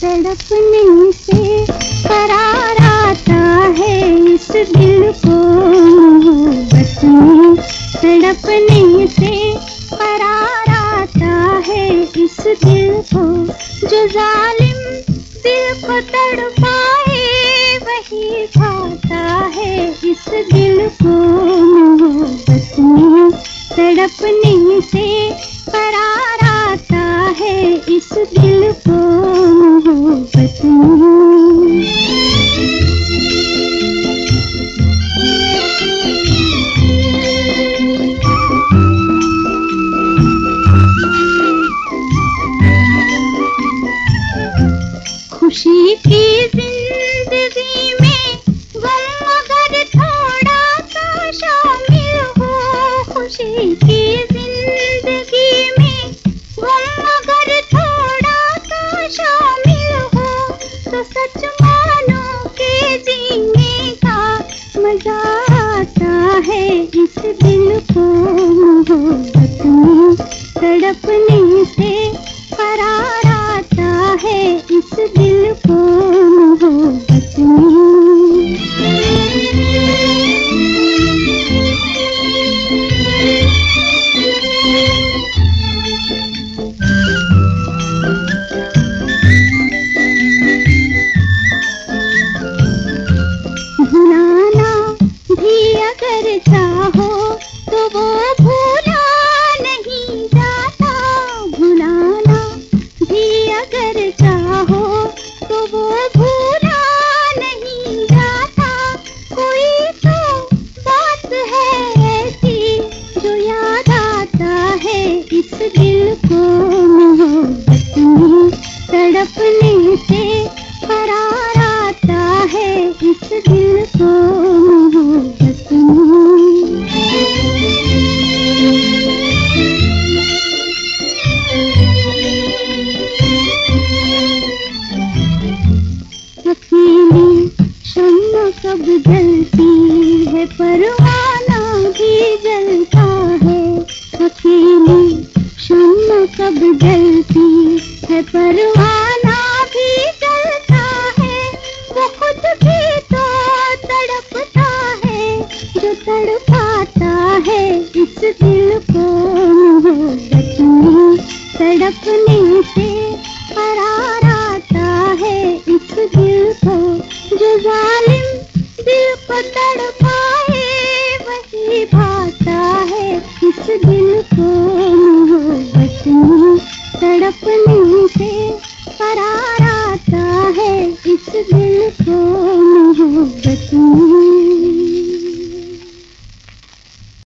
तड़पने से करार आता है इस दिल को बस तड़पने से करार आता है इस दिल को जो जालिम दिल को तड़पाए वही खाता है इस दिल को बस में तड़पने की ज़िंदगी चाहो तो वो नहीं जाता। भुलाना भी अगर चाहो तो वो नहीं जाता। कोई तो बात है ऐसी जो याद आता है इस दिल को। कब जलती है, परवाना भी जलता है। अकेली शम्मा कब जलती है, परवाना भी जलता है। वो खुद भी तो तड़पता है, जो तड़पाता है, इस दिल को तड़पने तड़पाए वही भाता है इस दिल को। मोहब्बत में तड़पने